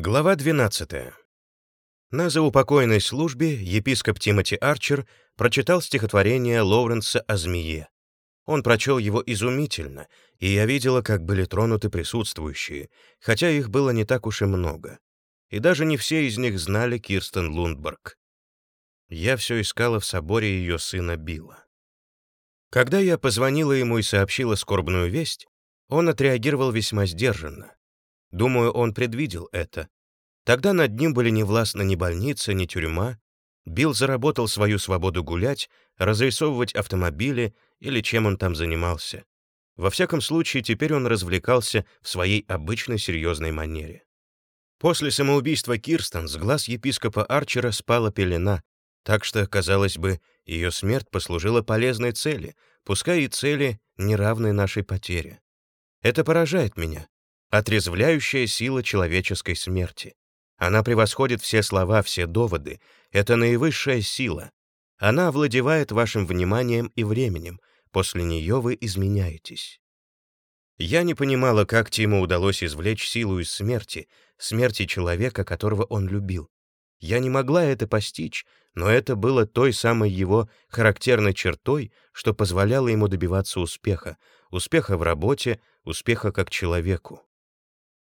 Глава 12. На заупокойной службе епископ Тимоти Арчер прочитал стихотворение Лоуренса о змее. Он прочел его изумительно, и я видела, как были тронуты присутствующие, хотя их было не так уж и много. И даже не все из них знали Кирстен Лундберг. Я все искала в соборе ее сына Билла. Когда я позвонила ему и сообщила скорбную весть, он отреагировал весьма сдержанно. Думаю, он предвидел это. Тогда над ним были не властны ни больница, ни тюрьма. Билл заработал свою свободу гулять, разрисовывать автомобили или чем он там занимался. Во всяком случае, теперь он развлекался в своей обычной серьезной манере. После самоубийства Кирстен с глаз епископа Арчера спала пелена, так что, казалось бы, ее смерть послужила полезной цели, пускай и цели, неравной нашей потере. Это поражает меня отрезвляющая сила человеческой смерти. Она превосходит все слова, все доводы. Это наивысшая сила. Она овладевает вашим вниманием и временем. После нее вы изменяетесь. Я не понимала, как Тиму удалось извлечь силу из смерти, смерти человека, которого он любил. Я не могла это постичь, но это было той самой его характерной чертой, что позволяло ему добиваться успеха, успеха в работе, успеха как человеку.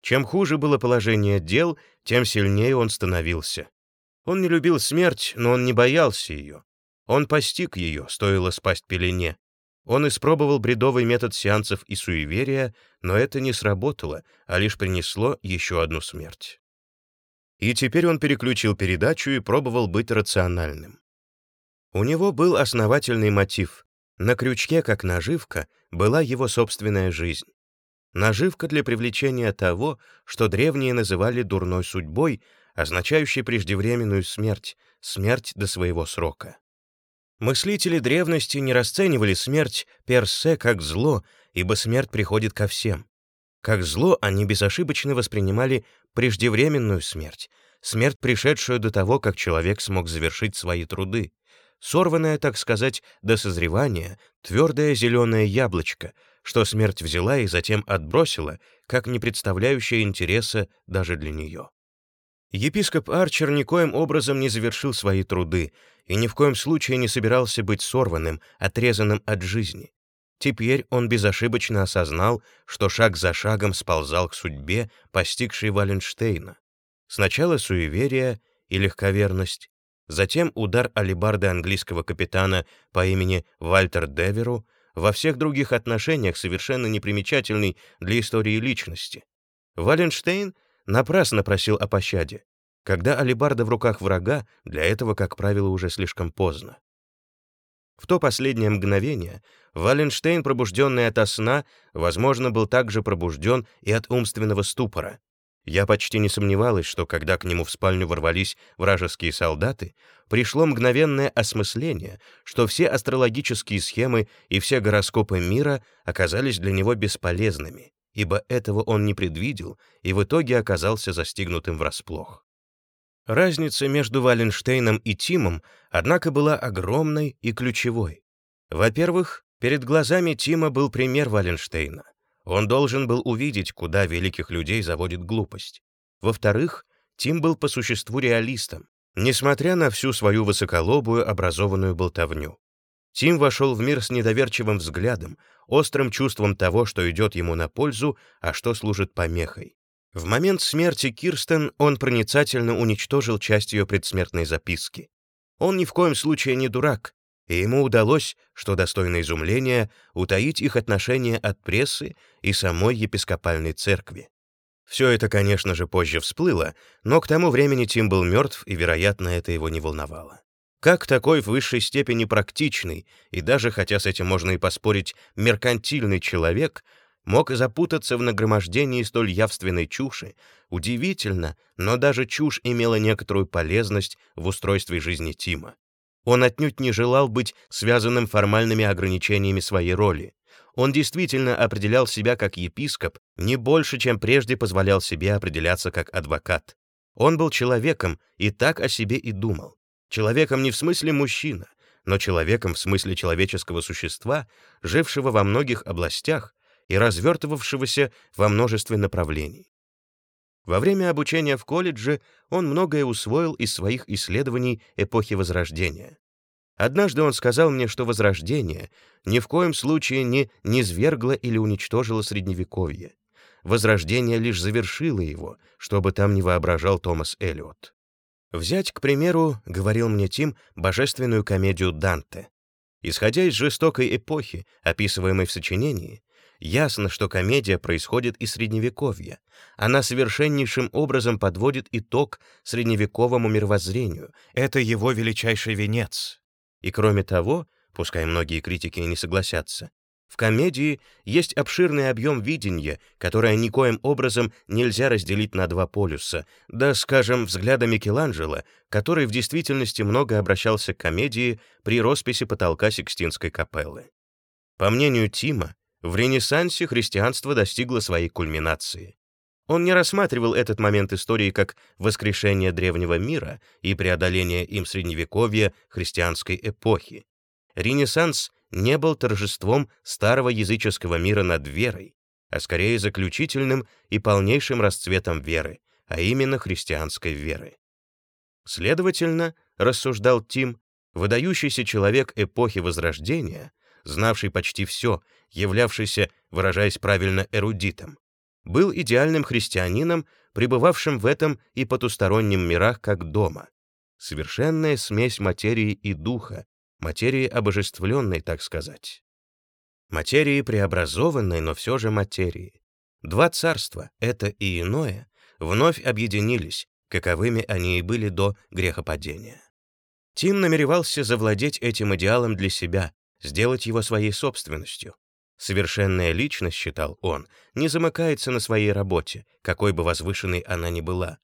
Чем хуже было положение дел, тем сильнее он становился. Он не любил смерть, но он не боялся ее. Он постиг ее, стоило спасть пелене. Он испробовал бредовый метод сеансов и суеверия, но это не сработало, а лишь принесло еще одну смерть. И теперь он переключил передачу и пробовал быть рациональным. У него был основательный мотив. На крючке, как наживка, была его собственная жизнь. Наживка для привлечения того, что древние называли дурной судьбой, означающей преждевременную смерть, смерть до своего срока. Мыслители древности не расценивали смерть персе как зло, ибо смерть приходит ко всем. Как зло они безошибочно воспринимали преждевременную смерть, смерть, пришедшую до того, как человек смог завершить свои труды, сорванное, так сказать, до созревания, твердое зеленое яблочко, что смерть взяла и затем отбросила, как не представляющая интереса даже для нее. Епископ Арчер никоим образом не завершил свои труды и ни в коем случае не собирался быть сорванным, отрезанным от жизни. Теперь он безошибочно осознал, что шаг за шагом сползал к судьбе, постигшей Валенштейна. Сначала суеверие и легковерность, затем удар алебарды английского капитана по имени Вальтер Деверу, во всех других отношениях совершенно непримечательный для истории личности. Валенштейн напрасно просил о пощаде. Когда алебарда в руках врага, для этого, как правило, уже слишком поздно. В то последнее мгновение Валенштейн, пробужденный ото сна, возможно, был также пробужден и от умственного ступора. Я почти не сомневалась, что когда к нему в спальню ворвались вражеские солдаты, пришло мгновенное осмысление, что все астрологические схемы и все гороскопы мира оказались для него бесполезными, ибо этого он не предвидел и в итоге оказался застигнутым врасплох. Разница между Валенштейном и Тимом, однако, была огромной и ключевой. Во-первых, перед глазами Тима был пример Валенштейна — он должен был увидеть, куда великих людей заводит глупость. Во-вторых, Тим был по существу реалистом, несмотря на всю свою высоколобую образованную болтовню. Тим вошел в мир с недоверчивым взглядом, острым чувством того, что идет ему на пользу, а что служит помехой. В момент смерти Кирстен он проницательно уничтожил часть ее предсмертной записки. Он ни в коем случае не дурак, и ему удалось, что достойно изумления, утаить их отношения от прессы и самой епископальной церкви. Все это, конечно же, позже всплыло, но к тому времени Тим был мертв, и, вероятно, это его не волновало. Как такой в высшей степени практичный, и даже, хотя с этим можно и поспорить, меркантильный человек, мог запутаться в нагромождении столь явственной чуши, удивительно, но даже чушь имела некоторую полезность в устройстве жизни Тима. Он отнюдь не желал быть связанным формальными ограничениями своей роли. Он действительно определял себя как епископ не больше, чем прежде позволял себе определяться как адвокат. Он был человеком и так о себе и думал. Человеком не в смысле мужчина, но человеком в смысле человеческого существа, жившего во многих областях и развертывавшегося во множестве направлений. Во время обучения в колледже он многое усвоил из своих исследований эпохи Возрождения. Однажды он сказал мне, что Возрождение ни в коем случае не низвергло или уничтожило Средневековье. Возрождение лишь завершило его, что бы там ни воображал Томас Эллиот. Взять, к примеру, говорил мне Тим, божественную комедию Данте. Исходя из жестокой эпохи, описываемой в сочинении, Ясно, что комедия происходит из Средневековья. Она совершеннейшим образом подводит итог средневековому мировоззрению. Это его величайший венец. И кроме того, пускай многие критики не согласятся, в комедии есть обширный объем видения, которое никоим образом нельзя разделить на два полюса, да, скажем, взгляда Микеланджело, который в действительности много обращался к комедии при росписи потолка Сикстинской капеллы. По мнению Тима, в Ренессансе христианство достигло своей кульминации. Он не рассматривал этот момент истории как воскрешение древнего мира и преодоление им средневековья христианской эпохи. Ренессанс не был торжеством старого языческого мира над верой, а скорее заключительным и полнейшим расцветом веры, а именно христианской веры. Следовательно, рассуждал Тим, выдающийся человек эпохи Возрождения знавший почти все, являвшийся, выражаясь правильно, эрудитом, был идеальным христианином, пребывавшим в этом и потустороннем мирах как дома. Совершенная смесь материи и духа, материи обожествленной, так сказать. Материи преобразованной, но все же материи. Два царства, это и иное, вновь объединились, каковыми они и были до грехопадения. Тим намеревался завладеть этим идеалом для себя, сделать его своей собственностью. Совершенная личность, считал он, не замыкается на своей работе, какой бы возвышенной она ни была.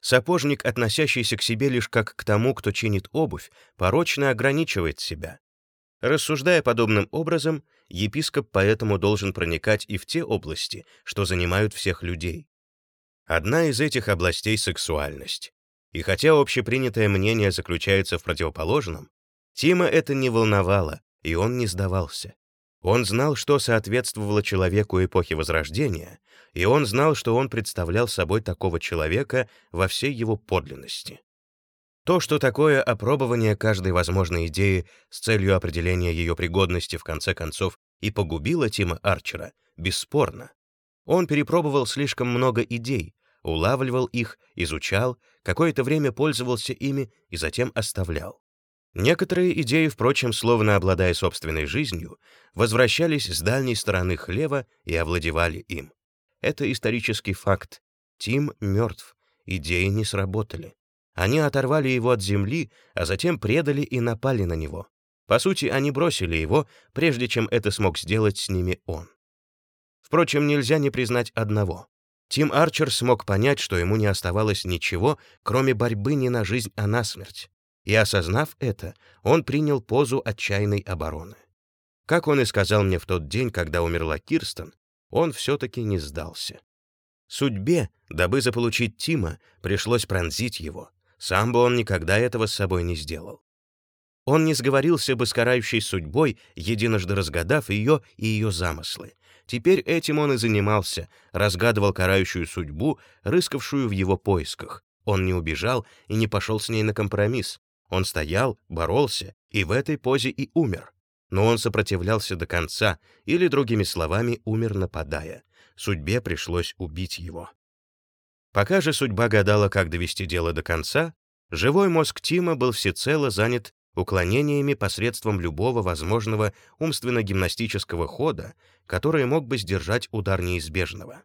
Сапожник, относящийся к себе лишь как к тому, кто чинит обувь, порочно ограничивает себя. Рассуждая подобным образом, епископ поэтому должен проникать и в те области, что занимают всех людей. Одна из этих областей — сексуальность. И хотя общепринятое мнение заключается в противоположном, Тима это не волновало, и он не сдавался. Он знал, что соответствовало человеку эпохи Возрождения, и он знал, что он представлял собой такого человека во всей его подлинности. То, что такое опробование каждой возможной идеи с целью определения ее пригодности в конце концов и погубило Тима Арчера, бесспорно. Он перепробовал слишком много идей, улавливал их, изучал, какое-то время пользовался ими и затем оставлял. Некоторые идеи, впрочем, словно обладая собственной жизнью, возвращались с дальней стороны хлева и овладевали им. Это исторический факт. Тим мертв, идеи не сработали. Они оторвали его от земли, а затем предали и напали на него. По сути, они бросили его, прежде чем это смог сделать с ними он. Впрочем, нельзя не признать одного. Тим Арчер смог понять, что ему не оставалось ничего, кроме борьбы не на жизнь, а на смерть. И осознав это, он принял позу отчаянной обороны. Как он и сказал мне в тот день, когда умерла Кирстен, он все-таки не сдался. Судьбе, дабы заполучить Тима, пришлось пронзить его. Сам бы он никогда этого с собой не сделал. Он не сговорился бы с карающей судьбой, единожды разгадав ее и ее замыслы. Теперь этим он и занимался, разгадывал карающую судьбу, рыскавшую в его поисках. Он не убежал и не пошел с ней на компромисс. Он стоял, боролся и в этой позе и умер. Но он сопротивлялся до конца, или, другими словами, умер нападая. Судьбе пришлось убить его. Пока же судьба гадала, как довести дело до конца, живой мозг Тима был всецело занят уклонениями посредством любого возможного умственно-гимнастического хода, который мог бы сдержать удар неизбежного.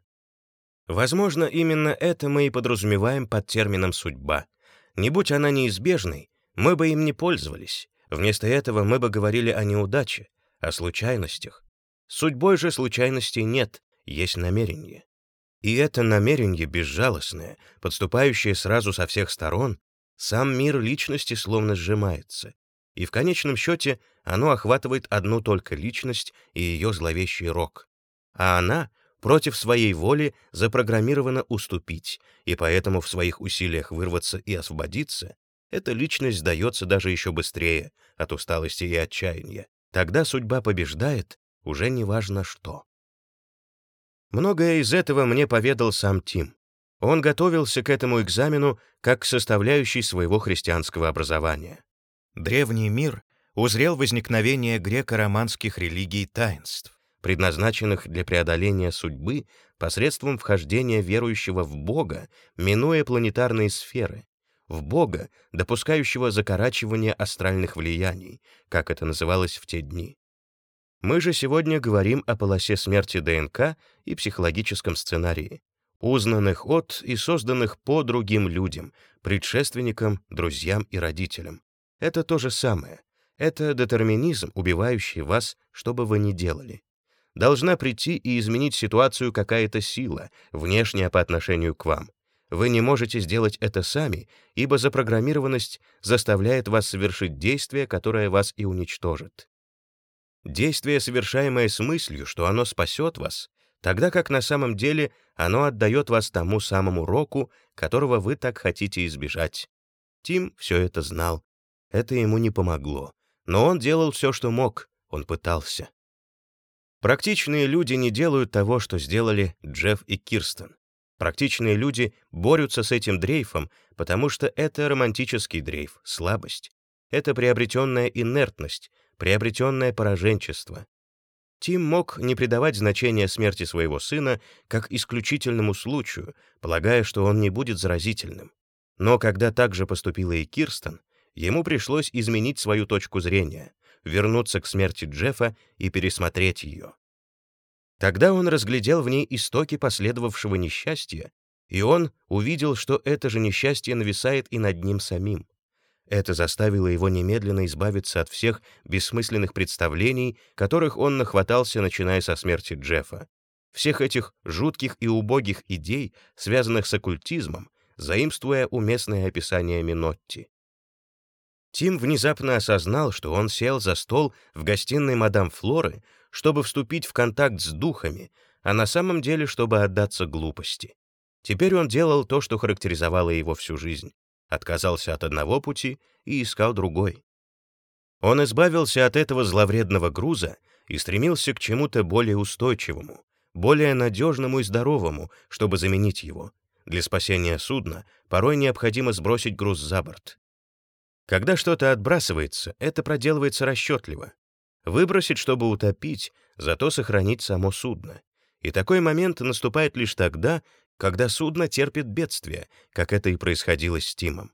Возможно, именно это мы и подразумеваем под термином «судьба». Не будь она неизбежной, мы бы им не пользовались. Вместо этого мы бы говорили о неудаче, о случайностях. Судьбой же случайностей нет, есть намерение. И это намерение безжалостное, подступающее сразу со всех сторон, сам мир личности словно сжимается. И в конечном счете оно охватывает одну только личность и ее зловещий рок. А она против своей воли запрограммирована уступить, и поэтому в своих усилиях вырваться и освободиться эта личность сдается даже еще быстрее от усталости и отчаяния. Тогда судьба побеждает, уже не важно что. Многое из этого мне поведал сам Тим. Он готовился к этому экзамену как к составляющей своего христианского образования. Древний мир узрел возникновение греко-романских религий таинств, предназначенных для преодоления судьбы посредством вхождения верующего в Бога, минуя планетарные сферы, в Бога, допускающего закорачивание астральных влияний, как это называлось в те дни. Мы же сегодня говорим о полосе смерти ДНК и психологическом сценарии, узнанных от и созданных по другим людям, предшественникам, друзьям и родителям. Это то же самое. Это детерминизм, убивающий вас, что бы вы ни делали. Должна прийти и изменить ситуацию какая-то сила, внешняя по отношению к вам. Вы не можете сделать это сами, ибо запрограммированность заставляет вас совершить действие, которое вас и уничтожит. Действие, совершаемое с мыслью, что оно спасет вас, тогда как на самом деле оно отдает вас тому самому року, которого вы так хотите избежать. Тим все это знал. Это ему не помогло. Но он делал все, что мог. Он пытался. Практичные люди не делают того, что сделали Джефф и Кирстен. Практичные люди борются с этим дрейфом, потому что это романтический дрейф, слабость. Это приобретенная инертность, приобретенное пораженчество. Тим мог не придавать значения смерти своего сына как исключительному случаю, полагая, что он не будет заразительным. Но когда так же поступила и Кирстен, ему пришлось изменить свою точку зрения, вернуться к смерти Джеффа и пересмотреть ее. Тогда он разглядел в ней истоки последовавшего несчастья, и он увидел, что это же несчастье нависает и над ним самим. Это заставило его немедленно избавиться от всех бессмысленных представлений, которых он нахватался, начиная со смерти Джеффа. Всех этих жутких и убогих идей, связанных с оккультизмом, заимствуя уместное описание Минотти. Тим внезапно осознал, что он сел за стол в гостиной мадам Флоры, чтобы вступить в контакт с духами, а на самом деле, чтобы отдаться глупости. Теперь он делал то, что характеризовало его всю жизнь отказался от одного пути и искал другой. Он избавился от этого зловредного груза и стремился к чему-то более устойчивому, более надежному и здоровому, чтобы заменить его. Для спасения судна порой необходимо сбросить груз за борт. Когда что-то отбрасывается, это проделывается расчетливо. Выбросить, чтобы утопить, зато сохранить само судно. И такой момент наступает лишь тогда, когда судно терпит бедствие, как это и происходило с Тимом.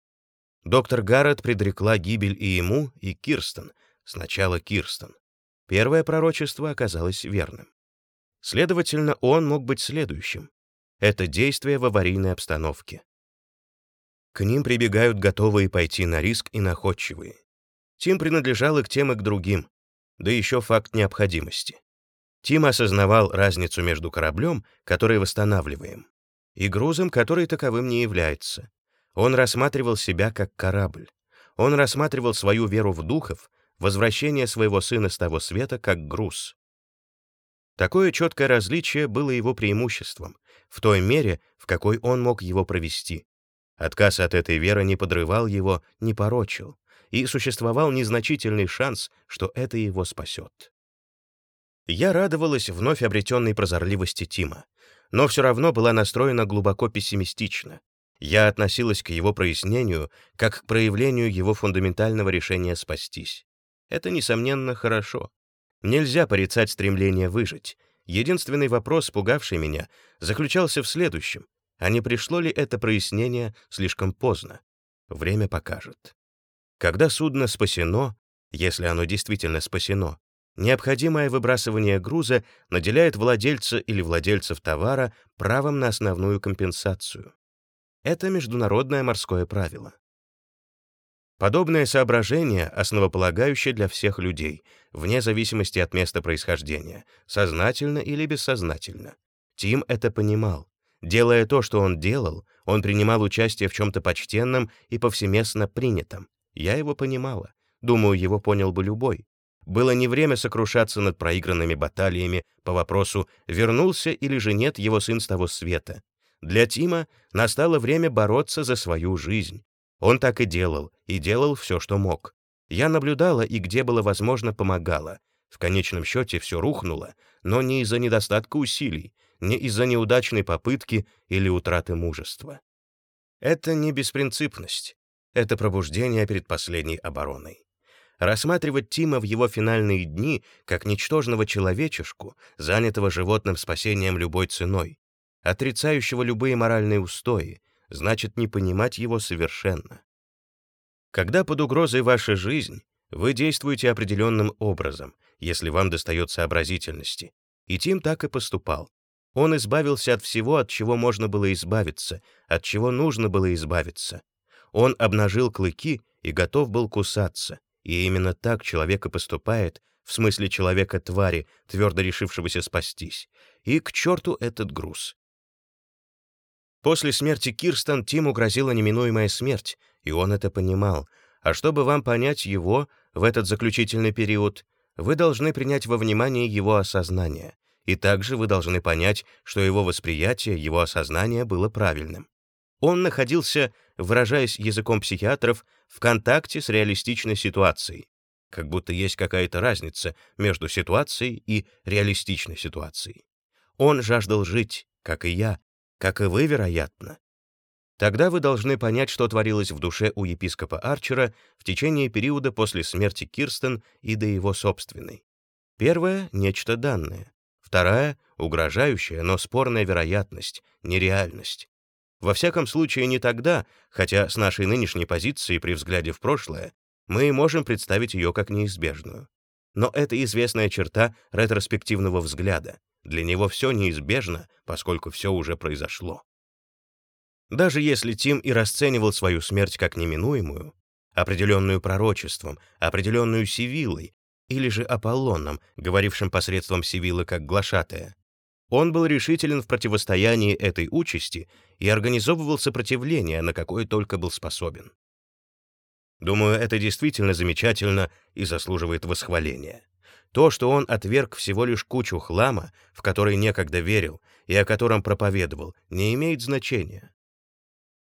Доктор Гаррет предрекла гибель и ему, и Кирстен, сначала Кирстен. Первое пророчество оказалось верным. Следовательно, он мог быть следующим. Это действие в аварийной обстановке. К ним прибегают готовые пойти на риск и находчивые. Тим принадлежал и к тем, и к другим, да еще факт необходимости. Тим осознавал разницу между кораблем, который восстанавливаем, и грузом, который таковым не является. Он рассматривал себя как корабль. Он рассматривал свою веру в духов, возвращение своего сына с того света как груз. Такое четкое различие было его преимуществом, в той мере, в какой он мог его провести. Отказ от этой веры не подрывал его, не порочил, и существовал незначительный шанс, что это его спасет. Я радовалась вновь обретенной прозорливости Тима но все равно была настроена глубоко пессимистично. Я относилась к его прояснению как к проявлению его фундаментального решения спастись. Это, несомненно, хорошо. Нельзя порицать стремление выжить. Единственный вопрос, пугавший меня, заключался в следующем. А не пришло ли это прояснение слишком поздно? Время покажет. Когда судно спасено, если оно действительно спасено, Необходимое выбрасывание груза наделяет владельца или владельцев товара правом на основную компенсацию. Это международное морское правило. Подобное соображение основополагающее для всех людей, вне зависимости от места происхождения, сознательно или бессознательно. Тим это понимал. Делая то, что он делал, он принимал участие в чем-то почтенном и повсеместно принятом. Я его понимала. Думаю, его понял бы любой было не время сокрушаться над проигранными баталиями по вопросу, вернулся или же нет его сын с того света. Для Тима настало время бороться за свою жизнь. Он так и делал, и делал все, что мог. Я наблюдала и где было возможно помогала. В конечном счете все рухнуло, но не из-за недостатка усилий. не из-за неудачной попытки или утраты мужества. Это не беспринципность, это пробуждение перед последней обороной. Рассматривать Тима в его финальные дни как ничтожного человечешку, занятого животным спасением любой ценой, отрицающего любые моральные устои, значит не понимать его совершенно. Когда под угрозой ваша жизнь, вы действуете определенным образом, если вам достает сообразительности. И Тим так и поступал. Он избавился от всего, от чего можно было избавиться, от чего нужно было избавиться. Он обнажил клыки и готов был кусаться. И именно так человек и поступает, в смысле человека-твари, твердо решившегося спастись. И к черту этот груз. После смерти Кирстен Тиму грозила неминуемая смерть, и он это понимал. А чтобы вам понять его в этот заключительный период, вы должны принять во внимание его осознание. И также вы должны понять, что его восприятие, его осознание было правильным. Он находился, выражаясь языком психиатров, в контакте с реалистичной ситуацией, как будто есть какая-то разница между ситуацией и реалистичной ситуацией. Он жаждал жить, как и я, как и вы, вероятно. Тогда вы должны понять, что творилось в душе у епископа Арчера в течение периода после смерти Кирстен и до его собственной. Первое — нечто данное. Вторая — угрожающая, но спорная вероятность, нереальность. Во всяком случае, не тогда, хотя с нашей нынешней позиции при взгляде в прошлое мы можем представить ее как неизбежную. Но это известная черта ретроспективного взгляда. Для него все неизбежно, поскольку все уже произошло. Даже если Тим и расценивал свою смерть как неминуемую, определенную пророчеством, определенную Сивилой, или же Аполлоном, говорившим посредством Сивилы как глашатая, он был решителен в противостоянии этой участи и организовывал сопротивление, на какое только был способен. Думаю, это действительно замечательно и заслуживает восхваления. То, что он отверг всего лишь кучу хлама, в который некогда верил и о котором проповедовал, не имеет значения.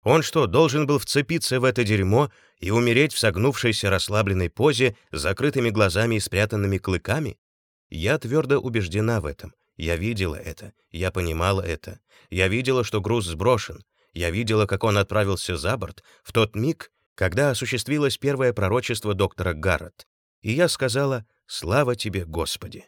Он что, должен был вцепиться в это дерьмо и умереть в согнувшейся расслабленной позе с закрытыми глазами и спрятанными клыками? Я твердо убеждена в этом. Я видела это, я понимала это. Я видела, что груз сброшен. Я видела, как он отправился за борт в тот миг, когда осуществилось первое пророчество доктора Гаррет. И я сказала «Слава тебе, Господи!»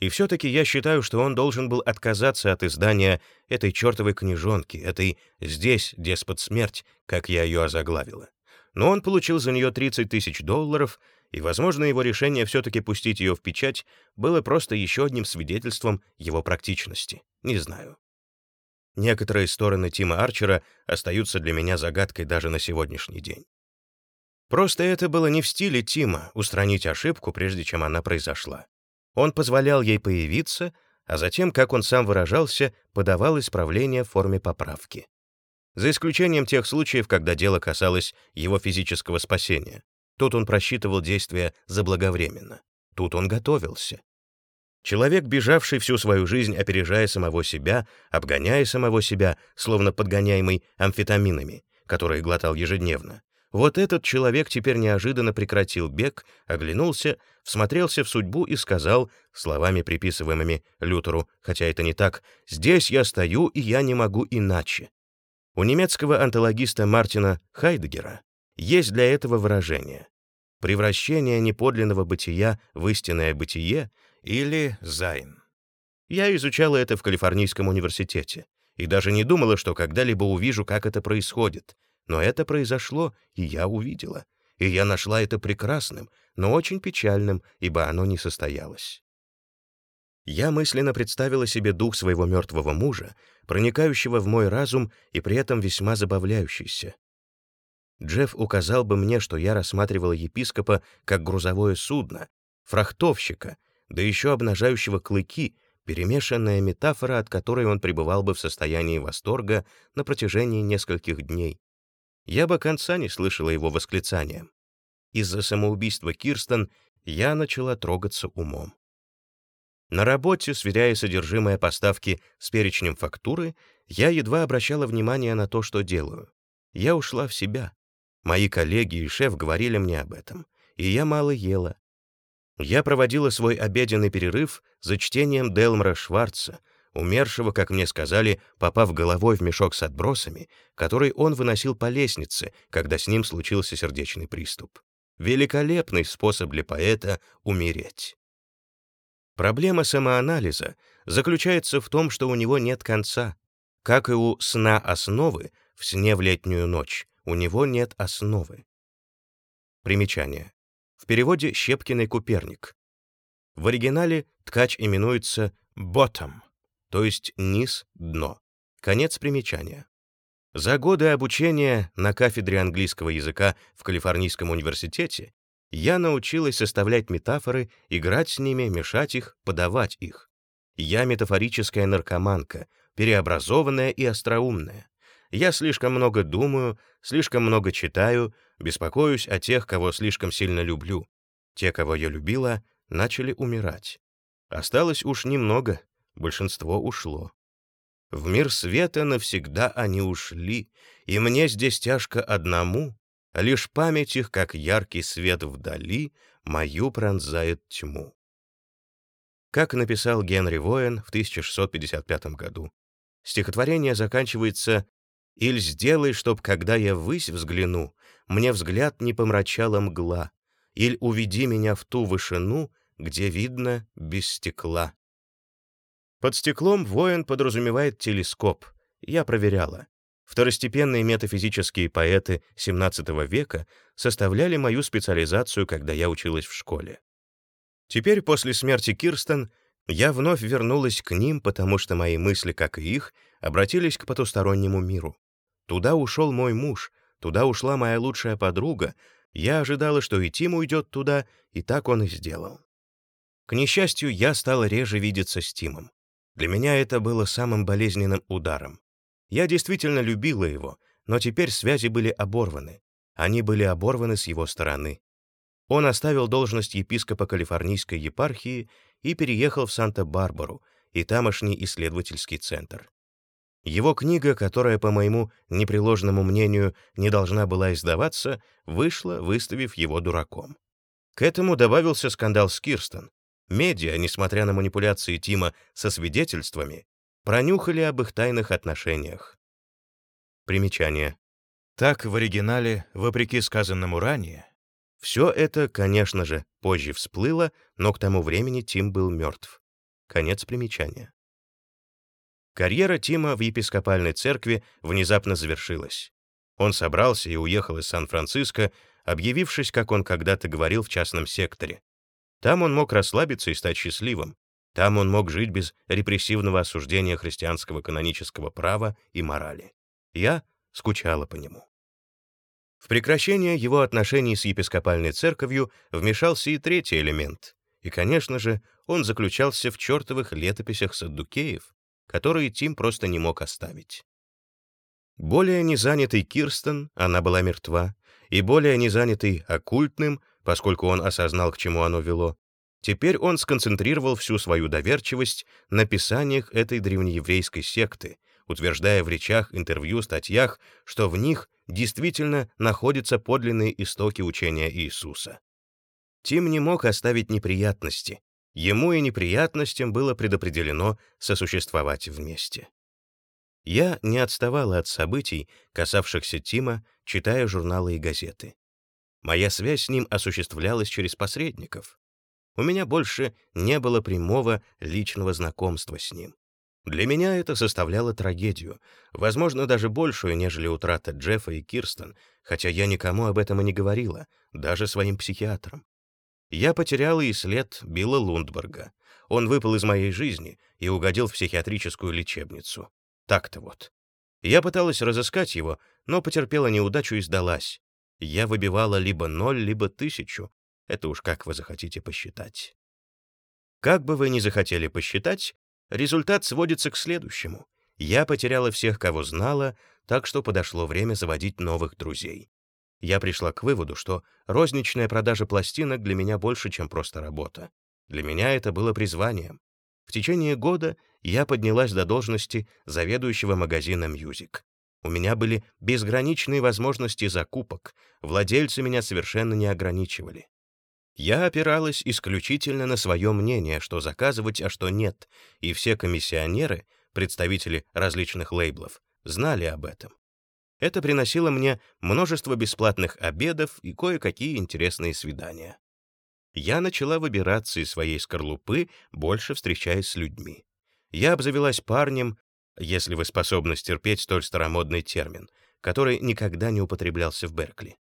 И все-таки я считаю, что он должен был отказаться от издания этой чертовой книжонки, этой «Здесь, деспот смерть», как я ее озаглавила. Но он получил за нее 30 тысяч долларов, и, возможно, его решение все-таки пустить ее в печать было просто еще одним свидетельством его практичности. Не знаю. Некоторые стороны Тима Арчера остаются для меня загадкой даже на сегодняшний день. Просто это было не в стиле Тима устранить ошибку, прежде чем она произошла. Он позволял ей появиться, а затем, как он сам выражался, подавал исправление в форме поправки. За исключением тех случаев, когда дело касалось его физического спасения. Тут он просчитывал действия заблаговременно. Тут он готовился. Человек, бежавший всю свою жизнь, опережая самого себя, обгоняя самого себя, словно подгоняемый амфетаминами, которые глотал ежедневно, вот этот человек теперь неожиданно прекратил бег, оглянулся, всмотрелся в судьбу и сказал, словами приписываемыми Лютеру, хотя это не так, «Здесь я стою, и я не могу иначе». У немецкого онтологиста Мартина Хайдеггера есть для этого выражение «превращение неподлинного бытия в истинное бытие» или «Sein». Я изучала это в Калифорнийском университете и даже не думала, что когда-либо увижу, как это происходит — но это произошло, и я увидела. И я нашла это прекрасным, но очень печальным, ибо оно не состоялось. Я мысленно представила себе дух своего мертвого мужа, проникающего в мой разум и при этом весьма забавляющийся. Джефф указал бы мне, что я рассматривала епископа как грузовое судно, фрахтовщика, да еще обнажающего клыки, перемешанная метафора, от которой он пребывал бы в состоянии восторга на протяжении нескольких дней я бы конца не слышала его восклицания. Из-за самоубийства Кирстен я начала трогаться умом. На работе, сверяя содержимое поставки с перечнем фактуры, я едва обращала внимание на то, что делаю. Я ушла в себя. Мои коллеги и шеф говорили мне об этом, и я мало ела. Я проводила свой обеденный перерыв за чтением Делмара Шварца, умершего, как мне сказали, попав головой в мешок с отбросами, который он выносил по лестнице, когда с ним случился сердечный приступ. Великолепный способ для поэта умереть. Проблема самоанализа заключается в том, что у него нет конца. Как и у сна основы, в сне в летнюю ночь, у него нет основы. Примечание. В переводе Щепкиной Куперник. В оригинале ткач именуется bottom, то есть низ, дно. Конец примечания. За годы обучения на кафедре английского языка в Калифорнийском университете я научилась составлять метафоры, играть с ними, мешать их, подавать их. Я метафорическая наркоманка, переобразованная и остроумная. Я слишком много думаю, слишком много читаю, беспокоюсь о тех, кого слишком сильно люблю. Те, кого я любила, начали умирать. Осталось уж немного, большинство ушло. В мир света навсегда они ушли, и мне здесь тяжко одному, лишь память их, как яркий свет вдали, мою пронзает тьму. Как написал Генри Воен в 1655 году, стихотворение заканчивается Иль сделай, чтоб, когда я ввысь взгляну, мне взгляд не помрачала мгла, Иль уведи меня в ту вышину, где видно без стекла. Под стеклом воин подразумевает телескоп. Я проверяла. Второстепенные метафизические поэты XVII века составляли мою специализацию, когда я училась в школе. Теперь, после смерти Кирстен, я вновь вернулась к ним, потому что мои мысли, как и их, обратились к потустороннему миру. Туда ушел мой муж, туда ушла моя лучшая подруга. Я ожидала, что и Тим уйдет туда, и так он и сделал. К несчастью, я стала реже видеться с Тимом. Для меня это было самым болезненным ударом. Я действительно любила его, но теперь связи были оборваны. Они были оборваны с его стороны. Он оставил должность епископа Калифорнийской епархии и переехал в Санта-Барбару и тамошний исследовательский центр. Его книга, которая, по моему непреложному мнению, не должна была издаваться, вышла, выставив его дураком. К этому добавился скандал с Кирстен. Медиа, несмотря на манипуляции Тима со свидетельствами, пронюхали об их тайных отношениях. Примечание. Так в оригинале, вопреки сказанному ранее, все это, конечно же, позже всплыло, но к тому времени Тим был мертв. Конец примечания. Карьера Тима в епископальной церкви внезапно завершилась. Он собрался и уехал из Сан-Франциско, объявившись, как он когда-то говорил, в частном секторе. Там он мог расслабиться и стать счастливым. Там он мог жить без репрессивного осуждения христианского канонического права и морали. Я скучала по нему. В прекращение его отношений с епископальной церковью вмешался и третий элемент. И, конечно же, он заключался в чертовых летописях саддукеев, которые Тим просто не мог оставить. Более незанятый Кирстен, она была мертва, и более незанятый оккультным, поскольку он осознал, к чему оно вело, теперь он сконцентрировал всю свою доверчивость на писаниях этой древнееврейской секты, утверждая в речах, интервью, статьях, что в них действительно находятся подлинные истоки учения Иисуса. Тим не мог оставить неприятности. Ему и неприятностям было предопределено сосуществовать вместе. Я не отставала от событий, касавшихся Тима, читая журналы и газеты. Моя связь с ним осуществлялась через посредников. У меня больше не было прямого личного знакомства с ним. Для меня это составляло трагедию, возможно, даже большую, нежели утрата Джеффа и Кирстен, хотя я никому об этом и не говорила, даже своим психиатрам. Я потеряла и след Билла Лундберга. Он выпал из моей жизни и угодил в психиатрическую лечебницу. Так-то вот. Я пыталась разыскать его, но потерпела неудачу и сдалась. Я выбивала либо ноль, либо тысячу. Это уж как вы захотите посчитать. Как бы вы ни захотели посчитать, Результат сводится к следующему. Я потеряла всех, кого знала, так что подошло время заводить новых друзей. Я пришла к выводу, что розничная продажа пластинок для меня больше, чем просто работа. Для меня это было призванием. В течение года я поднялась до должности заведующего магазина «Music». У меня были безграничные возможности закупок, владельцы меня совершенно не ограничивали. Я опиралась исключительно на свое мнение, что заказывать, а что нет, и все комиссионеры, представители различных лейблов, знали об этом. Это приносило мне множество бесплатных обедов и кое-какие интересные свидания. Я начала выбираться из своей скорлупы, больше встречаясь с людьми. Я обзавелась парнем, если вы способны стерпеть столь старомодный термин, который никогда не употреблялся в Беркли.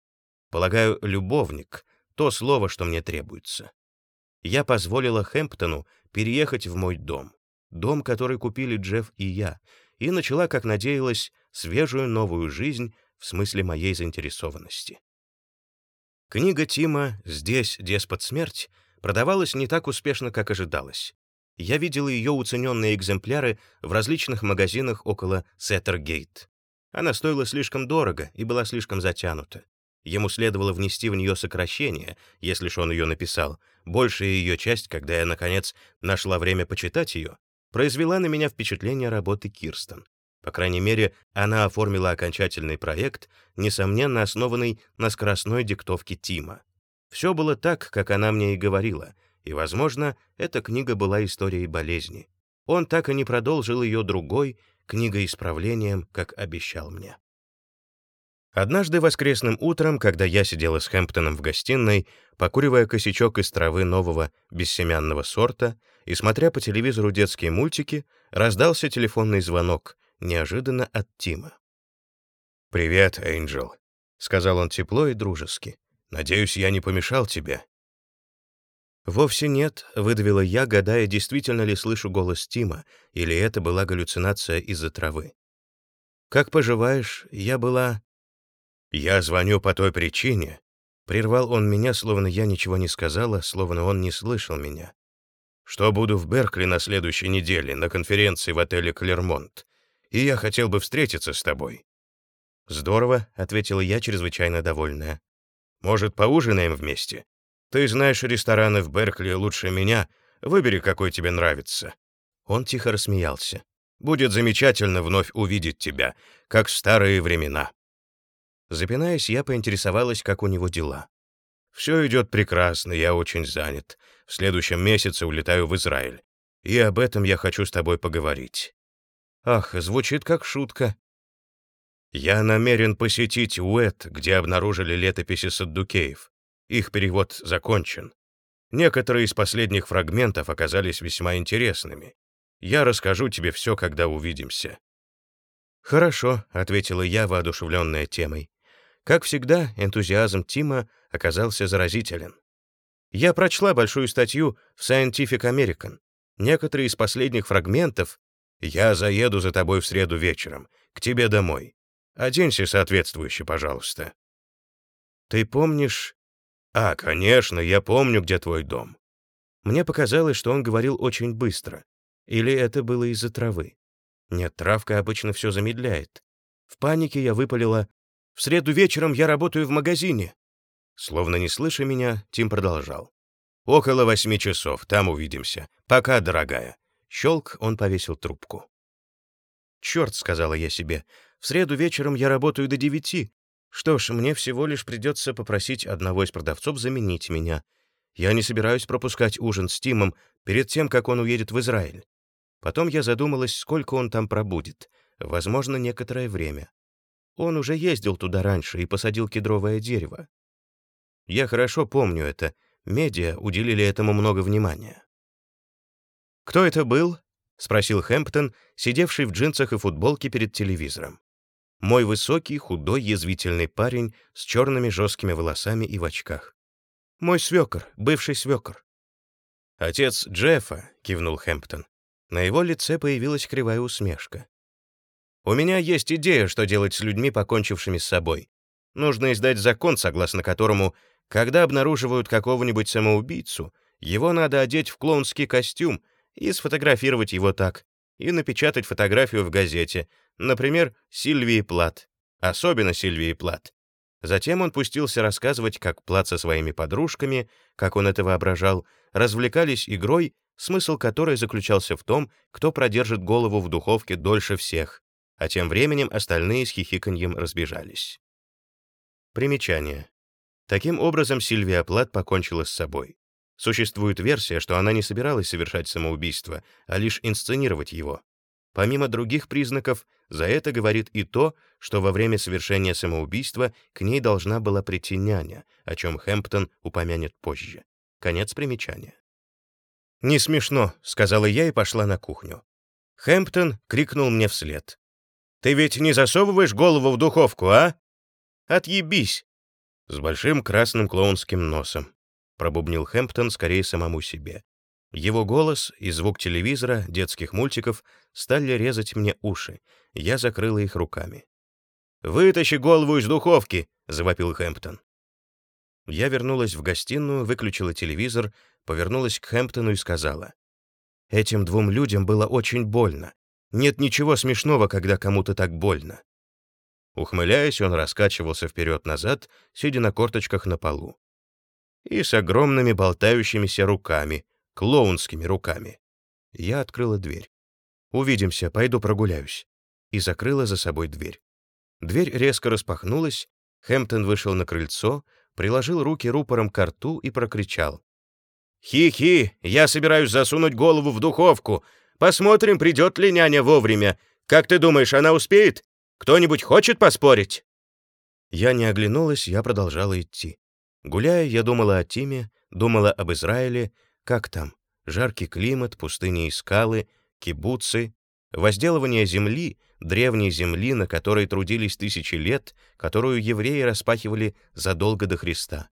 Полагаю, любовник — то слово, что мне требуется. Я позволила Хэмптону переехать в мой дом, дом, который купили Джефф и я, и начала, как надеялась, свежую новую жизнь в смысле моей заинтересованности. Книга Тима «Здесь деспот смерть» продавалась не так успешно, как ожидалось. Я видел ее уцененные экземпляры в различных магазинах около Сеттергейт. Она стоила слишком дорого и была слишком затянута. Ему следовало внести в нее сокращение, если ж он ее написал. Большая ее часть, когда я, наконец, нашла время почитать ее, произвела на меня впечатление работы Кирстен. По крайней мере, она оформила окончательный проект, несомненно основанный на скоростной диктовке Тима. Все было так, как она мне и говорила — и, возможно, эта книга была историей болезни. Он так и не продолжил ее другой, книгой исправлением, как обещал мне. Однажды воскресным утром, когда я сидела с Хэмптоном в гостиной, покуривая косячок из травы нового бессемянного сорта и смотря по телевизору детские мультики, раздался телефонный звонок, неожиданно от Тима. «Привет, Энджел», — сказал он тепло и дружески. «Надеюсь, я не помешал тебе. «Вовсе нет», — выдавила я, гадая, действительно ли слышу голос Тима, или это была галлюцинация из-за травы. «Как поживаешь? Я была...» «Я звоню по той причине», — прервал он меня, словно я ничего не сказала, словно он не слышал меня. «Что буду в Беркли на следующей неделе, на конференции в отеле «Клермонт», и я хотел бы встретиться с тобой». «Здорово», — ответила я, чрезвычайно довольная. «Может, поужинаем вместе? Ты знаешь рестораны в Беркли лучше меня. Выбери, какой тебе нравится». Он тихо рассмеялся. «Будет замечательно вновь увидеть тебя, как в старые времена». Запинаясь, я поинтересовалась, как у него дела. «Все идет прекрасно, я очень занят. В следующем месяце улетаю в Израиль. И об этом я хочу с тобой поговорить». «Ах, звучит как шутка». «Я намерен посетить Уэт, где обнаружили летописи Саддукеев. Их перевод закончен. Некоторые из последних фрагментов оказались весьма интересными. Я расскажу тебе все, когда увидимся». «Хорошо», — ответила я, воодушевленная темой. Как всегда, энтузиазм Тима оказался заразителен. Я прочла большую статью в Scientific American. Некоторые из последних фрагментов «Я заеду за тобой в среду вечером, к тебе домой. Оденься соответствующе, пожалуйста». «Ты помнишь, «А, конечно, я помню, где твой дом». Мне показалось, что он говорил очень быстро. Или это было из-за травы. Нет, травка обычно все замедляет. В панике я выпалила «В среду вечером я работаю в магазине». Словно не слыша меня, Тим продолжал. «Около восьми часов, там увидимся. Пока, дорогая». Щелк, он повесил трубку. «Черт», — сказала я себе, — «в среду вечером я работаю до девяти, что ж, мне всего лишь придется попросить одного из продавцов заменить меня. Я не собираюсь пропускать ужин с Тимом перед тем, как он уедет в Израиль. Потом я задумалась, сколько он там пробудет. Возможно, некоторое время. Он уже ездил туда раньше и посадил кедровое дерево. Я хорошо помню это. Медиа уделили этому много внимания. «Кто это был?» — спросил Хэмптон, сидевший в джинсах и футболке перед телевизором. Мой высокий, худой, язвительный парень с черными жесткими волосами и в очках. Мой свекор, бывший свекор. «Отец Джеффа», — кивнул Хэмптон. На его лице появилась кривая усмешка. «У меня есть идея, что делать с людьми, покончившими с собой. Нужно издать закон, согласно которому, когда обнаруживают какого-нибудь самоубийцу, его надо одеть в клоунский костюм и сфотографировать его так, и напечатать фотографию в газете, например, Сильвии Плат, особенно Сильвии Плат. Затем он пустился рассказывать, как Плат со своими подружками, как он это воображал, развлекались игрой, смысл которой заключался в том, кто продержит голову в духовке дольше всех, а тем временем остальные с хихиканьем разбежались. Примечание. Таким образом, Сильвия Плат покончила с собой. Существует версия, что она не собиралась совершать самоубийство, а лишь инсценировать его. Помимо других признаков, за это говорит и то, что во время совершения самоубийства к ней должна была прийти няня, о чем Хэмптон упомянет позже. Конец примечания. «Не смешно», — сказала я и пошла на кухню. Хэмптон крикнул мне вслед. «Ты ведь не засовываешь голову в духовку, а? Отъебись!» С большим красным клоунским носом. Пробубнил Хэмптон скорее самому себе. Его голос и звук телевизора, детских мультиков стали резать мне уши. Я закрыла их руками. «Вытащи голову из духовки!» — завопил Хэмптон. Я вернулась в гостиную, выключила телевизор, повернулась к Хэмптону и сказала. «Этим двум людям было очень больно. Нет ничего смешного, когда кому-то так больно». Ухмыляясь, он раскачивался вперед-назад, сидя на корточках на полу. И с огромными болтающимися руками, клоунскими руками. Я открыла дверь. «Увидимся, пойду прогуляюсь». И закрыла за собой дверь. Дверь резко распахнулась, Хэмптон вышел на крыльцо, приложил руки рупором к рту и прокричал. «Хи-хи, я собираюсь засунуть голову в духовку. Посмотрим, придет ли няня вовремя. Как ты думаешь, она успеет? Кто-нибудь хочет поспорить?» Я не оглянулась, я продолжала идти. Гуляя, я думала о Тиме, думала об Израиле, как там? Жаркий климат, пустыни и скалы, кибуцы, возделывание земли, древней земли, на которой трудились тысячи лет, которую евреи распахивали задолго до Христа.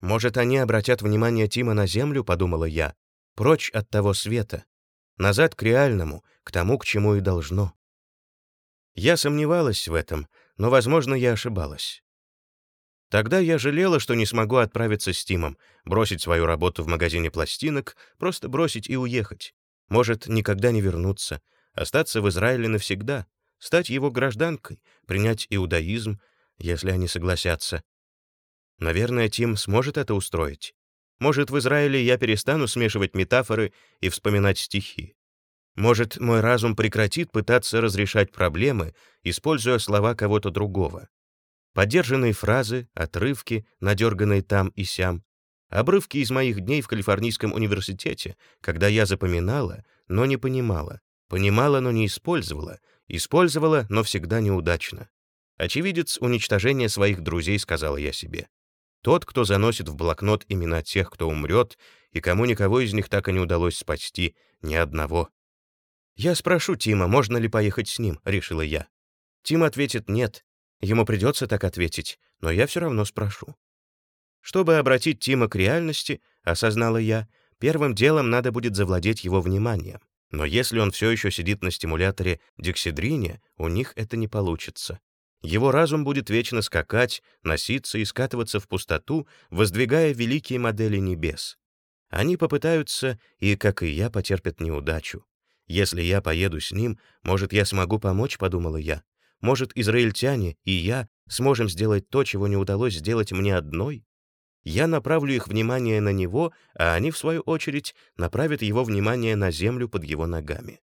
Может, они обратят внимание Тима на землю, подумала я, прочь от того света, назад к реальному, к тому, к чему и должно. Я сомневалась в этом, но, возможно, я ошибалась. Тогда я жалела, что не смогу отправиться с Тимом, бросить свою работу в магазине пластинок, просто бросить и уехать. Может, никогда не вернуться, остаться в Израиле навсегда, стать его гражданкой, принять иудаизм, если они согласятся. Наверное, Тим сможет это устроить. Может, в Израиле я перестану смешивать метафоры и вспоминать стихи. Может, мой разум прекратит пытаться разрешать проблемы, используя слова кого-то другого. Поддержанные фразы, отрывки, надерганные там и сям, обрывки из моих дней в Калифорнийском университете, когда я запоминала, но не понимала, понимала, но не использовала, использовала, но всегда неудачно. Очевидец уничтожения своих друзей, сказала я себе. Тот, кто заносит в блокнот имена тех, кто умрет, и кому никого из них так и не удалось спасти, ни одного. «Я спрошу Тима, можно ли поехать с ним», — решила я. Тим ответит «нет», Ему придется так ответить, но я все равно спрошу. Чтобы обратить Тима к реальности, осознала я, первым делом надо будет завладеть его вниманием. Но если он все еще сидит на стимуляторе дексидрине, у них это не получится. Его разум будет вечно скакать, носиться и скатываться в пустоту, воздвигая великие модели небес. Они попытаются и, как и я, потерпят неудачу. Если я поеду с ним, может, я смогу помочь, подумала я. Может, израильтяне и я сможем сделать то, чего не удалось сделать мне одной? Я направлю их внимание на него, а они, в свою очередь, направят его внимание на землю под его ногами.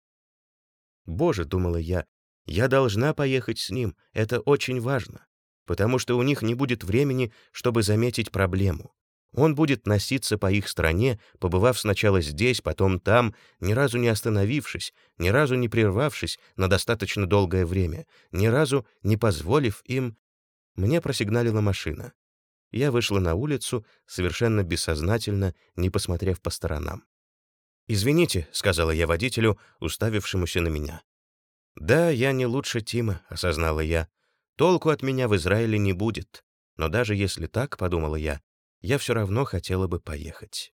«Боже», — думала я, — «я должна поехать с ним, это очень важно, потому что у них не будет времени, чтобы заметить проблему. Он будет носиться по их стране, побывав сначала здесь, потом там, ни разу не остановившись, ни разу не прервавшись на достаточно долгое время, ни разу не позволив им... Мне просигналила машина. Я вышла на улицу, совершенно бессознательно, не посмотрев по сторонам. «Извините», — сказала я водителю, уставившемуся на меня. «Да, я не лучше Тима», — осознала я. «Толку от меня в Израиле не будет. Но даже если так, — подумала я, я все равно хотела бы поехать.